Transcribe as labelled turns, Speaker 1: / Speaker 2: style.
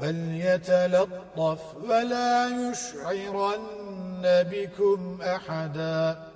Speaker 1: وليتلطف ولا يشعرن بكم أحداً.